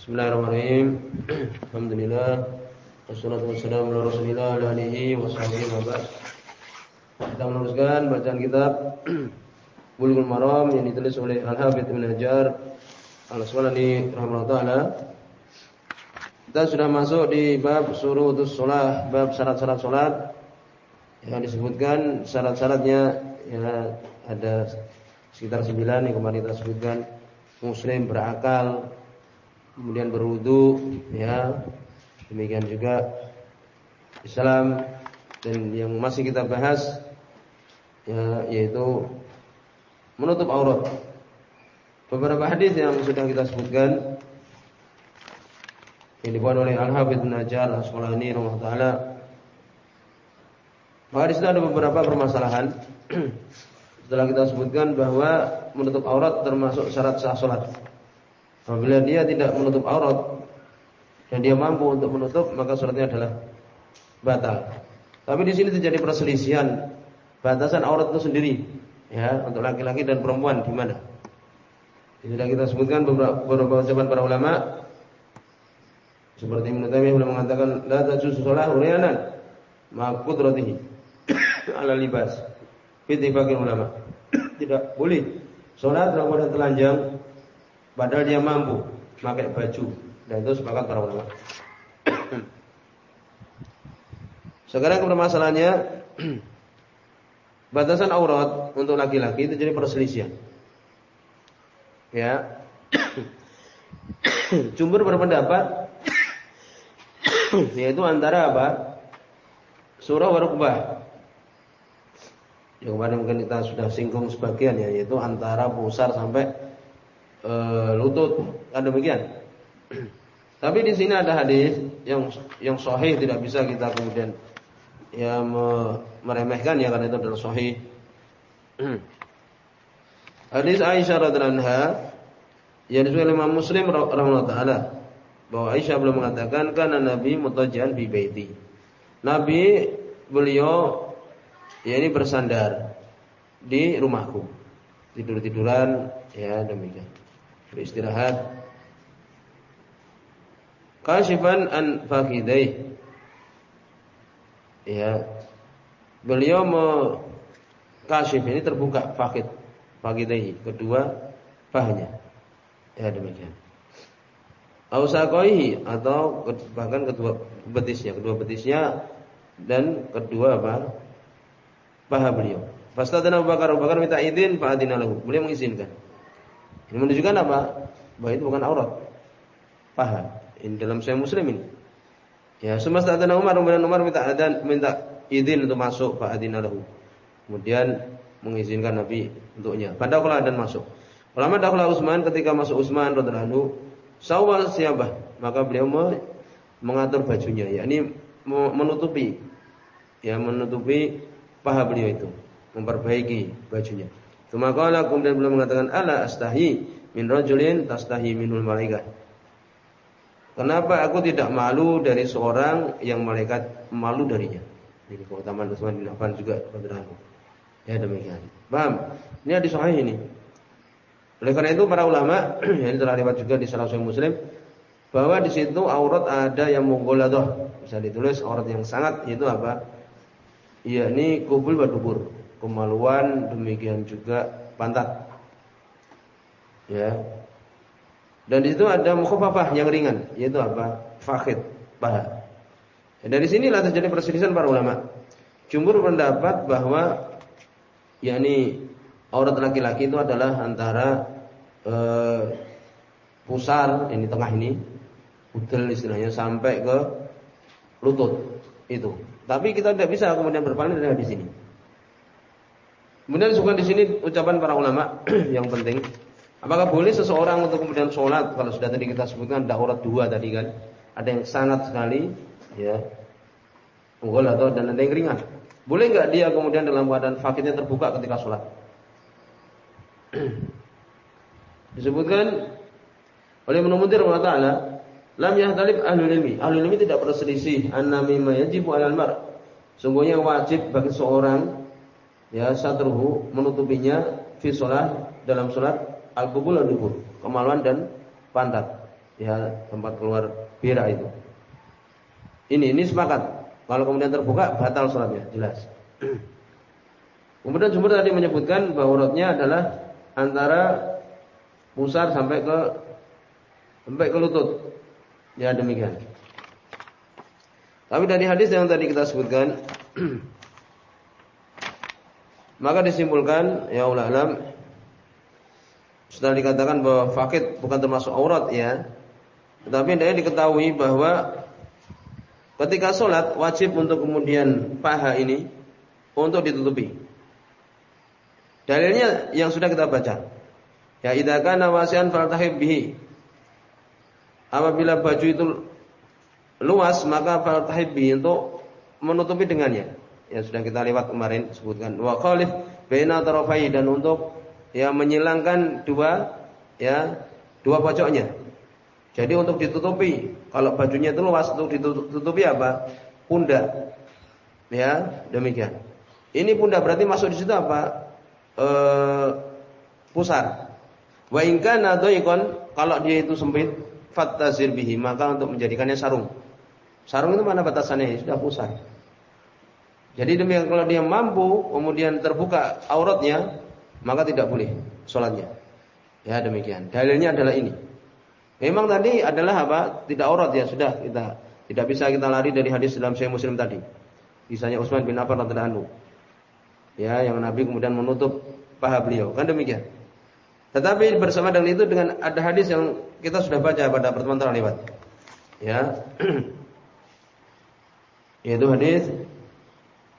Bismillahirrahmanirrahim. Alhamdulillah. Wassalatu wassalamu ala Rasulillah wa alihi washabihi wa ba'd. Kita meneruskan bacaan kitab Bulughul Maram yang ditulis oleh Al-Hafidz Ibnu Hajar Al-Asqalani rahimahullah taala. Kita sudah masuk di bab surutus shalah, bab syarat-syarat salat yang disebutkan syarat-syaratnya ya ada sekitar 9 yang kemarin kita sebutkan muslim berakal kemudian berwudu ya. Demikian juga Islam dan yang masih kita bahas ya, yaitu menutup aurat. Beberapa hadis yang sudah kita sebutkan yang dibuat oleh Al-Hafidz Najjar rahimahullah taala. Maka di ada beberapa permasalahan setelah kita sebutkan bahwa menutup aurat termasuk syarat sah salat Apabila dia tidak menutup aurat dan dia mampu untuk menutup, maka suratnya adalah batal. Tapi di sini terjadi perselisihan batasan aurat itu sendiri, ya untuk laki-laki dan perempuan di mana? Sudah kita sebutkan beberapa, beberapa ucapan para ulama seperti Ibnu Taimiyah belum mengatakan la tajuzu shalah uryanan ma qudratihi ala libas. Fi ulama. Tidak boleh salat dalam keadaan telanjang Padahal dia mampu pakai baju dan itu sepakat para ulama. Sekarang permasalahannya batasan aurat untuk laki-laki itu jadi perselisihan. Ya. Jumhur berpendapat yaitu antara apa? Surah warukbah. Yang kemarin mungkin kita sudah singgung sebagian ya, yaitu antara pusar sampai e, lutut kan demikian. Tapi di sini ada hadis yang yang sahih tidak bisa kita kemudian ya me, meremehkan ya karena itu adalah sahih. hadis Aisyah radhiallahu anha yang disebut Imam Muslim rahimahullah taala bahwa Aisyah belum mengatakan karena Nabi mutajan bi baiti. Nabi beliau ya ini bersandar di rumahku. Tidur-tiduran ya demikian beristirahat kasifan an fakidai ya beliau mau kasif ini terbuka fakid fakidai kedua pahanya ya demikian Ausakoi atau bahkan kedua betisnya, kedua betisnya dan kedua apa? Paha beliau. Fastadana Abu Bakar, Abu Bakar minta izin, Pak Adina lahu. Beliau mengizinkan. Ini menunjukkan apa? Bahwa itu bukan aurat. Paha. Ini dalam saya muslim ini. Ya, semesta ada Umar, kemudian Umar minta adan, minta izin untuk masuk Pak Adina lahu. Kemudian mengizinkan Nabi untuknya. Pada kalau dan masuk. Ulama dakhala Utsman ketika masuk Utsman radhiyallahu sawal siapa? Maka beliau mengatur bajunya, yakni menutupi ya menutupi paha beliau itu, memperbaiki bajunya. Cuma qala kemudian beliau mengatakan ala astahi min rajulin tastahi minul malaikat. Kenapa aku tidak malu dari seorang yang malaikat malu darinya? Ini keutamaan Utsman bin Affan juga radhiyallahu Ya demikian. Paham? Ini hadis sahih ini. Oleh karena itu para ulama yang telah lewat juga di salah satu Muslim bahwa di situ aurat ada yang munggoladoh bisa ditulis aurat yang sangat itu apa? Yakni kubul badubur kemaluan, demikian juga pantat. Ya. Dan di situ ada mukhafafah yang ringan, yaitu apa? Fakhid, paha. Ya, dari sinilah terjadi perselisihan para ulama. Jumhur pendapat bahwa yakni aurat laki-laki itu adalah antara eh, pusar ini tengah ini, udel istilahnya sampai ke lutut itu. Tapi kita tidak bisa kemudian berpaling dari di sini. Kemudian disebutkan di sini ucapan para ulama yang penting. Apakah boleh seseorang untuk kemudian sholat kalau sudah tadi kita sebutkan ada aurat dua tadi kan, ada yang sangat sekali, ya, unggul atau dan ada yang ringan. Boleh nggak dia kemudian dalam keadaan fakirnya terbuka ketika sholat? Disebutkan oleh Muhammad Allah Taala, lam yahtalib ahlul ilmi. Ahlul ilmi tidak berselisih annami yajibu alal mar. Sungguhnya wajib bagi seorang ya satruhu menutupinya fi sholat dalam sholat al-qubul al dubur kemaluan dan pantat ya tempat keluar berak itu. Ini ini sepakat. Kalau kemudian terbuka batal sholatnya, jelas. Kemudian jumhur tadi menyebutkan bahwa auratnya adalah antara pusar sampai ke sampai ke lutut. Ya demikian. Tapi dari hadis yang tadi kita sebutkan maka disimpulkan ya Allah alam setelah dikatakan bahwa fakit bukan termasuk aurat ya. Tetapi dia diketahui bahwa ketika sholat wajib untuk kemudian paha ini untuk ditutupi. Dalilnya yang sudah kita baca. Ya idza kana wasi'an faltahib bihi. Apabila baju itu luas maka faltahib bihi untuk menutupi dengannya. Ya sudah kita lewat kemarin sebutkan. Wa khalif baina tarafai dan untuk ya menyilangkan dua ya dua pojoknya. Jadi untuk ditutupi kalau bajunya itu luas untuk ditutupi apa? Pundak. Ya, demikian. Ini pundak berarti masuk di situ apa? E, pusar. Wa in kana kalau dia itu sempit fattazir bihi maka untuk menjadikannya sarung. Sarung itu mana batasannya? Sudah pusar. Jadi demikian kalau dia mampu kemudian terbuka auratnya maka tidak boleh sholatnya. Ya demikian. Dalilnya adalah ini. Memang tadi adalah apa? Tidak aurat ya sudah kita tidak bisa kita lari dari hadis dalam Sahih Muslim tadi. Kisahnya Utsman bin Affan radhiyallahu Ya, yang Nabi kemudian menutup paha beliau. Kan demikian. Tetapi bersama dengan itu dengan ada hadis yang kita sudah baca pada pertemuan terlewat. Ya. Yaitu hadis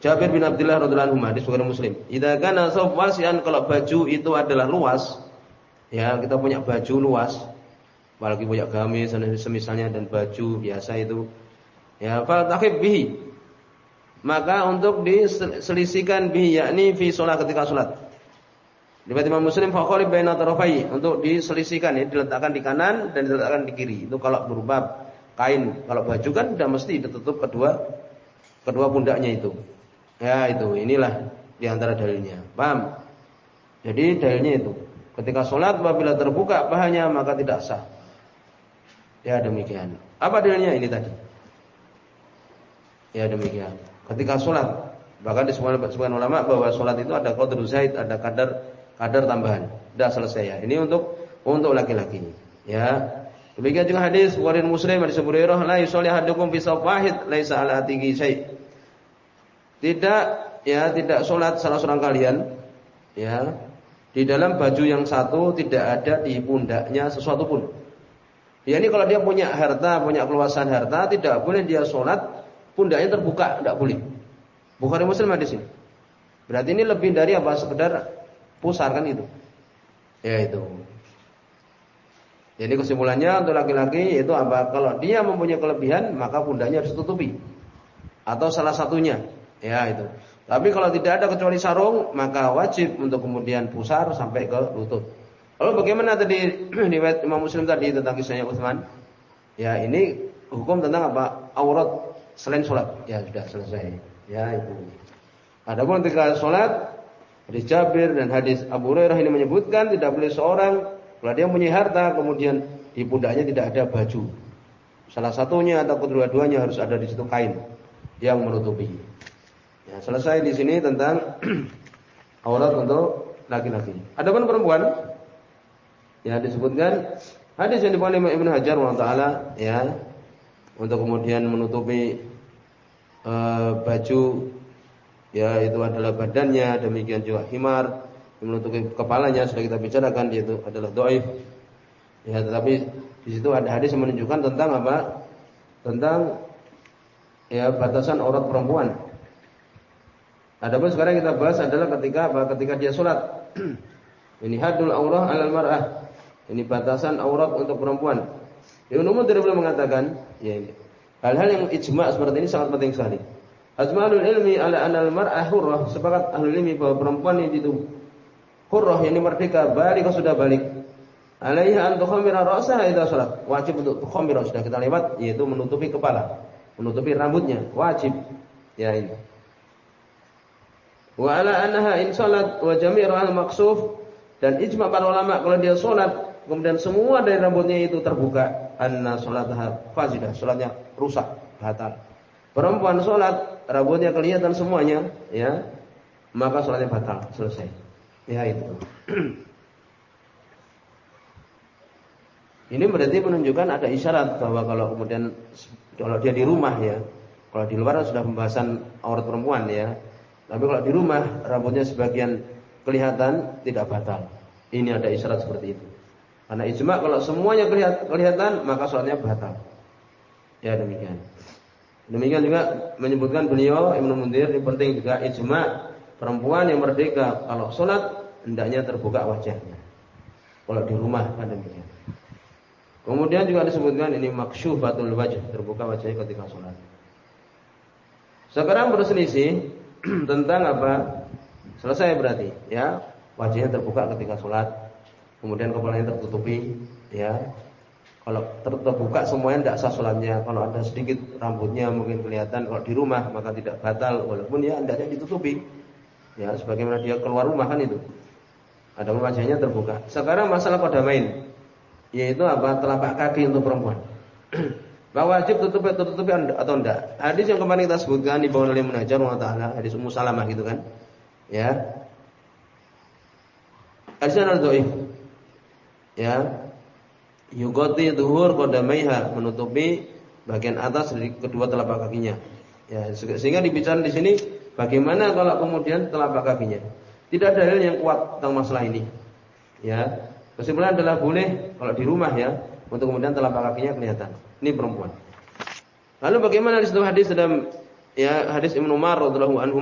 Jabir bin Abdullah radhiyallahu anhu hadis Bukhari Muslim. Idza kana wasian kalau baju itu adalah luas, ya kita punya baju luas, apalagi punya gamis dan semisalnya dan baju biasa itu, ya fa takhib bihi. Maka untuk diselisihkan bihi yakni fi sholat ketika sholat. Riwayat Imam Muslim faqalib baina tarafai untuk diselisihkan ya, diletakkan di kanan dan diletakkan di kiri. Itu kalau berupa kain, kalau baju kan sudah mesti ditutup kedua kedua pundaknya itu. Ya itu, inilah di antara dalilnya. Paham? Jadi dalilnya itu. Ketika sholat apabila terbuka pahanya maka tidak sah. Ya demikian. Apa dalilnya ini tadi? Ya demikian. Ketika sholat, bahkan disebutkan ulama bahwa sholat itu ada qadar zaid, ada kadar kadar tambahan. Sudah selesai ya. Ini untuk untuk laki-laki. Ya. Demikian juga hadis Bukhari Muslim hadis Abu la yusalli ahadukum fi wahid laisa ala atiqi syai. Tidak ya tidak salat salah seorang kalian ya di dalam baju yang satu tidak ada di pundaknya sesuatu pun. Ya ini kalau dia punya harta, punya keluasan harta, tidak boleh dia sholat pundaknya terbuka, tidak boleh. Bukhari Muslim hadis ini. Berarti ini lebih dari apa? Sekedar pusar kan itu. Ya itu. Jadi kesimpulannya untuk laki-laki itu apa? Kalau dia mempunyai kelebihan maka pundaknya harus tutupi. Atau salah satunya. Ya itu. Tapi kalau tidak ada kecuali sarung maka wajib untuk kemudian pusar sampai ke lutut. Lalu bagaimana tadi riwayat Imam Muslim tadi tentang kisahnya Utsman? Ya ini hukum tentang apa? Aurat selain sholat. Ya sudah selesai. Ya itu. Adapun ketika sholat Hadis Jabir dan hadis Abu Hurairah ini menyebutkan tidak boleh seorang kalau dia punya harta kemudian di pundaknya tidak ada baju. Salah satunya atau kedua-duanya harus ada di situ kain yang menutupi. Ya, selesai di sini tentang aurat untuk laki-laki. Adapun perempuan ya disebutkan hadis yang dibawa oleh Ibnu Hajar wa taala ya untuk kemudian menutupi uh, baju ya itu adalah badannya, demikian juga himar menutupi kepalanya sudah kita bicarakan itu adalah doif. Ya, tetapi di situ ada hadis yang menunjukkan tentang apa? Tentang ya batasan aurat perempuan. Adapun sekarang kita bahas adalah ketika apa? Ketika dia sholat. Ini hadul aurah alal mar'ah. Ini batasan aurat untuk perempuan. Ibnu Umar tidak boleh mengatakan, ya ini. Hal-hal yang ijma seperti ini sangat penting sekali. Ajmalul ilmi ala anal mar'ah hurrah. Sepakat ahli ilmi bahwa perempuan itu hurrah yang merdeka, balik sudah balik. Alaiha an tukhamira ra'saha idza salat. Wajib untuk tukhamira sudah kita lewat yaitu menutupi kepala, menutupi rambutnya, wajib. Ya ini. Wa ala annaha in salat wa jami'u al maqsuf dan ijma para ulama kalau dia salat kemudian semua dari rambutnya itu terbuka anna salataha fasidah, salatnya rusak, batal. Perempuan salat rambutnya kelihatan semuanya, ya, maka salatnya batal, selesai. Ya itu. Ini berarti menunjukkan ada isyarat bahwa kalau kemudian kalau dia di rumah ya, kalau di luar sudah pembahasan aurat perempuan ya. Tapi kalau di rumah rambutnya sebagian kelihatan tidak batal. Ini ada isyarat seperti itu. Karena ijma kalau semuanya kelihatan maka sholatnya batal. Ya demikian. Demikian juga menyebutkan beliau Ibnu Mundir ini penting juga ijma perempuan yang merdeka kalau sholat hendaknya terbuka wajahnya. Kalau di rumah kan demikian. Kemudian juga disebutkan ini maksyufatul wajh, terbuka wajahnya ketika sholat. Sekarang berselisih tentang apa? Selesai berarti, ya. Wajahnya terbuka ketika sholat, kemudian kepalanya tertutupi, ya. Kalau terbuka semuanya tidak sah sholatnya. Kalau ada sedikit rambutnya mungkin kelihatan. Kalau di rumah maka tidak batal, walaupun ya hendaknya ditutupi. Ya, sebagaimana dia keluar rumah kan itu. Ada wajahnya terbuka. Sekarang masalah main yaitu apa telapak kaki untuk perempuan. Bahwa wajib tutup tutupi atau enggak? Hadis yang kemarin kita sebutkan di bawah oleh Munajar wa taala, hadis Ummu Salamah gitu kan. Ya. Hadis yang dhaif. Ya. Yugoti duhur qadamaiha menutupi bagian atas dari kedua telapak kakinya. Ya, sehingga dibicara di sini bagaimana kalau kemudian telapak kakinya. Tidak ada yang kuat tentang masalah ini. Ya, Kesimpulan adalah boleh kalau di rumah ya, untuk kemudian telapak kakinya kelihatan. Ini perempuan. Lalu bagaimana di situ hadis dalam ya hadis Ibnu Umar radhiyallahu anhu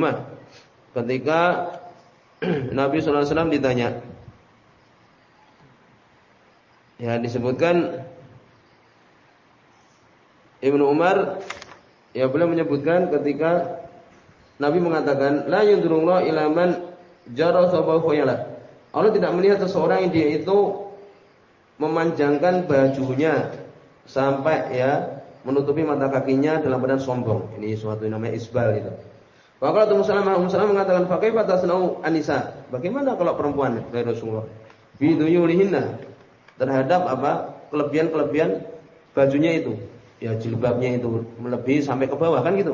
ketika Nabi sallallahu alaihi wasallam ditanya. Ya disebutkan Ibnu Umar ya boleh menyebutkan ketika Nabi mengatakan la yudrullah ilaman sabahu Allah tidak melihat seseorang yang dia itu memanjangkan bajunya sampai ya menutupi mata kakinya dalam badan sombong. Ini suatu yang namanya isbal itu. Maka Ummu Salamah Ummu Salamah mengatakan pakai tasnau anisa. Bagaimana kalau perempuan dari Rasulullah? Biduyulihinna terhadap apa? kelebihan-kelebihan bajunya itu. Ya jilbabnya itu melebihi sampai ke bawah kan gitu.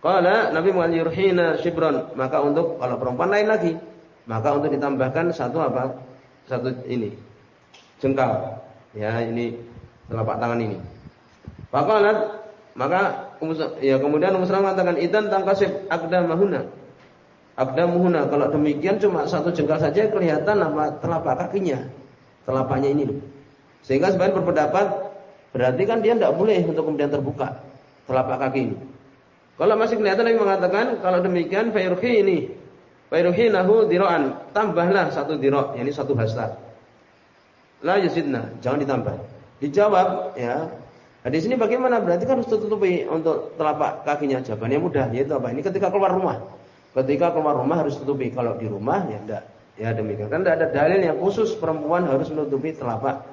Kalau Nabi mengatakan shibron, maka untuk kalau perempuan lain lagi maka untuk ditambahkan satu apa? Satu ini. Jengkal. Ya, ini telapak tangan ini. Faqalat maka ya kemudian Ummu mengatakan idan tangkasib aqdamahuna. Aqdamuhuna kalau demikian cuma satu jengkal saja kelihatan apa telapak kakinya. Telapaknya ini loh. Sehingga sebagian berpendapat berarti kan dia tidak boleh untuk kemudian terbuka telapak kaki ini. Kalau masih kelihatan Nabi mengatakan kalau demikian fayurhi ini Fairuhinahu diro'an. Tambahlah satu diro' yakni satu hasta. La yazidna, jangan ditambah. Dijawab ya. Nah, di sini bagaimana? Berarti kan harus tutupi untuk telapak kakinya. Jawabannya mudah, yaitu apa? Ini ketika keluar rumah. Ketika keluar rumah harus tutupi. Kalau di rumah ya enggak. Ya demikian. Kan tidak ada dalil yang khusus perempuan harus menutupi telapak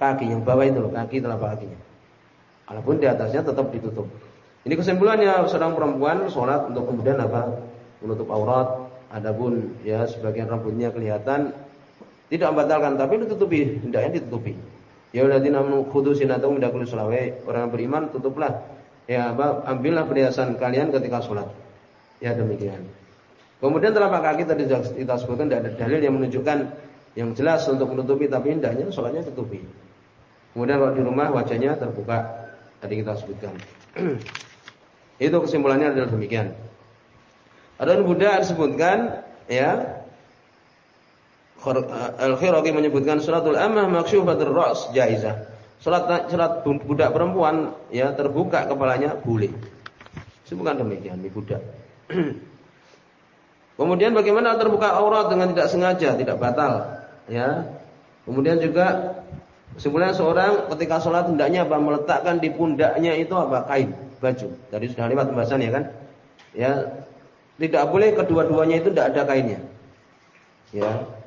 kaki yang bawah itu loh, kaki telapak kakinya. Walaupun di atasnya tetap ditutup. Ini kesimpulannya seorang perempuan sholat untuk kemudian apa? Menutup aurat, Adapun ya sebagian rambutnya kelihatan tidak membatalkan tapi ditutupi, hendaknya ditutupi. Ya alladzina amanu khudu sinatakum min kulli selawe. Orang beriman tutuplah ya apa ambillah perhiasan kalian ketika sholat. Ya demikian. Kemudian telapak kaki tadi kita sebutkan tidak ada dalil yang menunjukkan yang jelas untuk menutupi tapi hendaknya sholatnya tutupi. Kemudian kalau di rumah wajahnya terbuka tadi kita sebutkan. Itu kesimpulannya adalah demikian. Adapun Buddha disebutkan ya Al-Khiraqi menyebutkan suratul amah maksyufatur ra's jaizah. Salat salat budak perempuan ya terbuka kepalanya boleh. Bukan demikian di budak. Kemudian bagaimana terbuka aurat dengan tidak sengaja, tidak batal, ya. Kemudian juga sebenarnya seorang ketika sholat hendaknya apa meletakkan di pundaknya itu apa kain, baju. Tadi sudah lewat pembahasan ya kan? Ya, tidak boleh kedua-duanya itu tidak ada kainnya. Ya.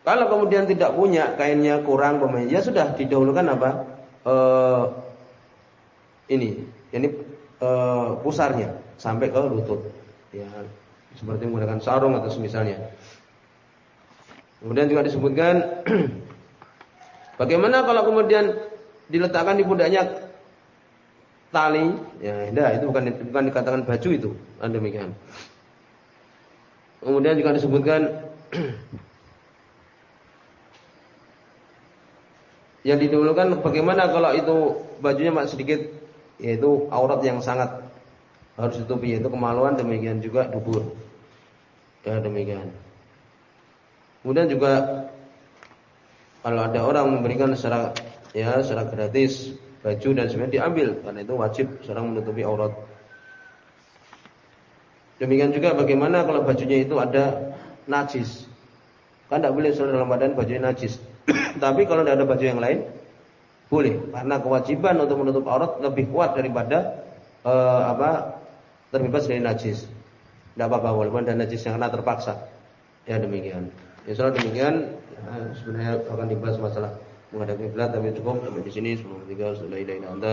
Kalau kemudian tidak punya kainnya kurang pemain, ya sudah didahulukan apa? E, ini, ini e, pusarnya sampai ke lutut. Ya, seperti menggunakan sarung atau semisalnya. Kemudian juga disebutkan bagaimana kalau kemudian diletakkan di pundaknya tali, ya tidak itu bukan bukan dikatakan baju itu, anda demikian. Kemudian juga disebutkan yang didahulukan bagaimana kalau itu bajunya mak sedikit yaitu aurat yang sangat harus ditutupi yaitu kemaluan demikian juga dubur. Ya demikian. Kemudian juga kalau ada orang memberikan secara ya secara gratis baju dan sebagainya diambil karena itu wajib seorang menutupi aurat. Demikian juga bagaimana kalau bajunya itu ada najis. Kan tidak boleh seorang dalam badan bajunya najis. Tapi kalau tidak ada baju yang lain boleh. Karena kewajiban untuk menutup aurat lebih kuat daripada uh, apa terbebas dari najis. Tidak apa-apa walaupun ada najis yang kena terpaksa. Ya demikian. Ya demikian. Ya, sebenarnya akan dibahas masalah menghadapi kiblat tapi cukup. Sampai di sini. Sebelum tiga sudah ilaha illa anta